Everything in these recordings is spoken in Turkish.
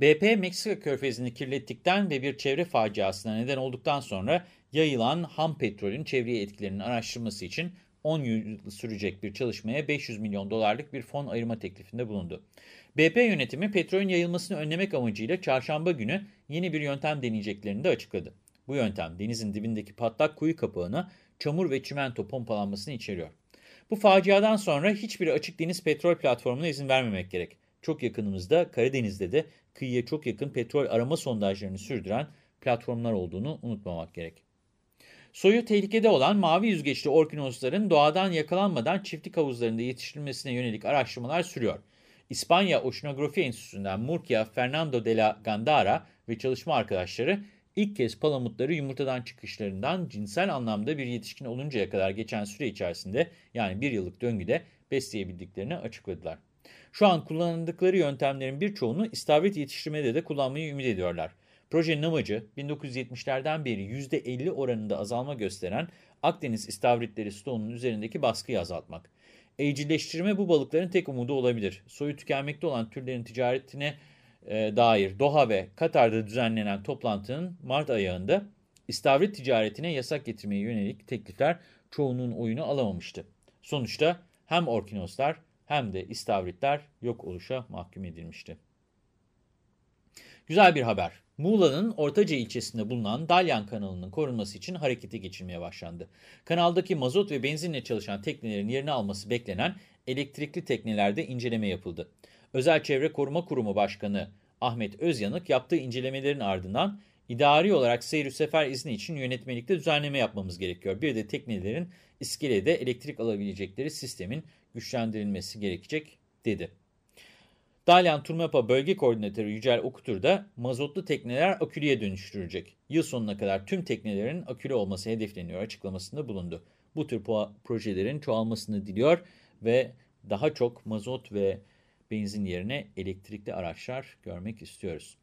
BP Meksika körfezini kirlettikten ve bir çevre faciasına neden olduktan sonra yayılan ham petrolün çevreye etkilerinin araştırması için 10 yıl sürecek bir çalışmaya 500 milyon dolarlık bir fon ayırma teklifinde bulundu. BP yönetimi petrolün yayılmasını önlemek amacıyla çarşamba günü yeni bir yöntem deneyeceklerini de açıkladı. Bu yöntem denizin dibindeki patlak kuyu kapağına çamur ve çimento pompalanmasını içeriyor. Bu faciadan sonra hiçbir açık deniz petrol platformuna izin vermemek gerek. Çok yakınımızda Karadeniz'de de kıyıya çok yakın petrol arama sondajlarını sürdüren platformlar olduğunu unutmamak gerek. Soyu tehlikede olan mavi yüzgeçli orkinosların doğadan yakalanmadan çiftlik havuzlarında yetiştirilmesine yönelik araştırmalar sürüyor. İspanya Oşinografi Enstitüsü'nden Murcia Fernando de la Gandara ve çalışma arkadaşları ilk kez palamutları yumurtadan çıkışlarından cinsel anlamda bir yetişkin oluncaya kadar geçen süre içerisinde yani bir yıllık döngüde besleyebildiklerini açıkladılar. Şu an kullanıldıkları yöntemlerin birçoğunu istavrit yetiştirmede de kullanmayı ümit ediyorlar. Projenin amacı 1970'lerden beri %50 oranında azalma gösteren Akdeniz istavritleri stoğunun üzerindeki baskıyı azaltmak. Evcilleştirme bu balıkların tek umudu olabilir. Soyu tükenmekte olan türlerin ticaretine e, dair Doha ve Katar'da düzenlenen toplantının Mart ayağında istavrit ticaretine yasak getirmeye yönelik teklifler çoğunun oyunu alamamıştı. Sonuçta hem orkinoslar hem de istavritler yok oluşa mahkum edilmişti. Güzel bir haber. Muğla'nın Ortaca ilçesinde bulunan Dalyan kanalının korunması için harekete geçilmeye başlandı. Kanaldaki mazot ve benzinle çalışan teknelerin yerini alması beklenen elektrikli teknelerde inceleme yapıldı. Özel Çevre Koruma Kurumu Başkanı Ahmet Özyanık yaptığı incelemelerin ardından idari olarak seyir sefer izni için yönetmelikte düzenleme yapmamız gerekiyor. Bir de teknelerin iskelede elektrik alabilecekleri sistemin güçlendirilmesi gerekecek dedi. Dalyan Turmapa Bölge Koordinatörü Yücel Okutur da mazotlu tekneler akülüye dönüştürülecek. Yıl sonuna kadar tüm teknelerin akülü olması hedefleniyor açıklamasında bulundu. Bu tür projelerin çoğalmasını diliyor ve daha çok mazot ve benzin yerine elektrikli araçlar görmek istiyoruz.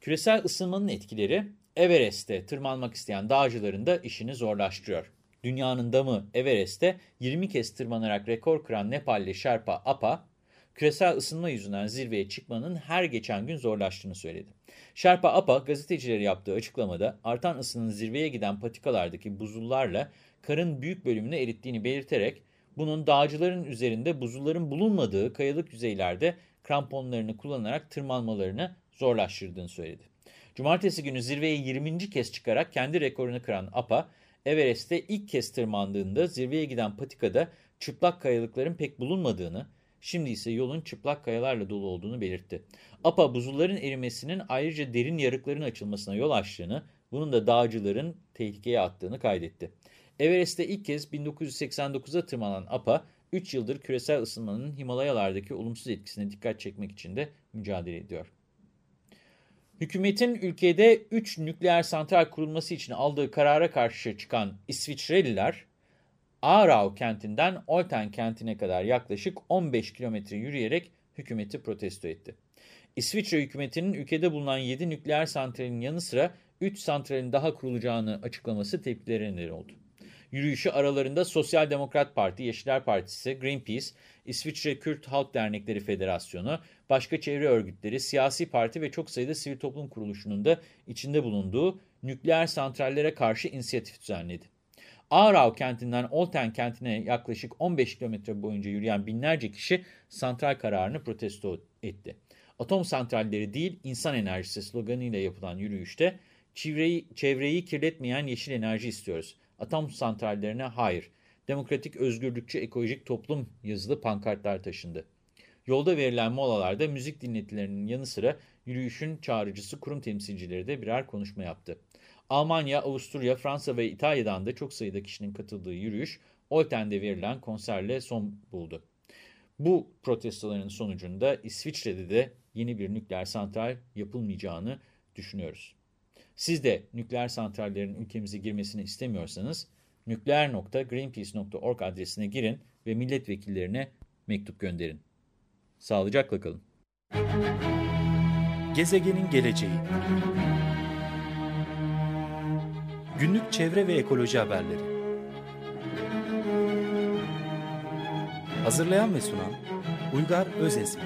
Küresel ısınmanın etkileri Everest'te tırmanmak isteyen dağcıların da işini zorlaştırıyor. Dünyanın damı Everest'te 20 kez tırmanarak rekor kıran Nepalli Sherpa Apa, küresel ısınma yüzünden zirveye çıkmanın her geçen gün zorlaştığını söyledi. Sherpa Apa gazetecilere yaptığı açıklamada artan ısının zirveye giden patikalardaki buzullarla karın büyük bölümünü erittiğini belirterek bunun dağcıların üzerinde buzulların bulunmadığı kayalık yüzeylerde kramponlarını kullanarak tırmanmalarını zorlaştırdığını söyledi. Cumartesi günü zirveye 20. kez çıkarak kendi rekorunu kıran Apa, Everest'te ilk kez tırmandığında zirveye giden patikada çıplak kayalıkların pek bulunmadığını, şimdi ise yolun çıplak kayalarla dolu olduğunu belirtti. APA buzulların erimesinin ayrıca derin yarıkların açılmasına yol açtığını, bunun da dağcıların tehlikeye attığını kaydetti. Everest'te ilk kez 1989'a tırmanan APA, 3 yıldır küresel ısınmanın Himalayalardaki olumsuz etkisine dikkat çekmek için de mücadele ediyor. Hükümetin ülkede 3 nükleer santral kurulması için aldığı karara karşı çıkan İsviçreliler, Aarau kentinden Olten kentine kadar yaklaşık 15 kilometre yürüyerek hükümeti protesto etti. İsviçre hükümetinin ülkede bulunan 7 nükleer santralin yanı sıra 3 santralin daha kurulacağını açıklaması tepkilere neden oldu. Yürüyüşü aralarında Sosyal Demokrat Parti, Yeşiller Partisi, Greenpeace, İsviçre Kürt Halk Dernekleri Federasyonu, başka çevre örgütleri, siyasi parti ve çok sayıda sivil toplum kuruluşunun da içinde bulunduğu nükleer santrallere karşı inisiyatif düzenledi. Aarau kentinden Olten kentine yaklaşık 15 kilometre boyunca yürüyen binlerce kişi santral kararını protesto etti. Atom santralleri değil insan enerjisi sloganıyla yapılan yürüyüşte çevreyi, çevreyi kirletmeyen yeşil enerji istiyoruz. Atom santrallerine hayır. Demokratik, özgürlükçü, ekolojik toplum yazılı pankartlar taşındı. Yolda verilen molalarda müzik dinletilerinin yanı sıra yürüyüşün çağrıcısı kurum temsilcileri de birer konuşma yaptı. Almanya, Avusturya, Fransa ve İtalya'dan da çok sayıda kişinin katıldığı yürüyüş Olten'de verilen konserle son buldu. Bu protestoların sonucunda İsviçre'de de yeni bir nükleer santral yapılmayacağını düşünüyoruz. Siz de nükleer santrallerin ülkemize girmesini istemiyorsanız nükleer.greenpeace.org adresine girin ve milletvekillerine mektup gönderin. Sağlıcakla kalın. Gezegenin geleceği Günlük çevre ve ekoloji haberleri Hazırlayan ve sunan Uygar Özesmi